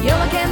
You're looking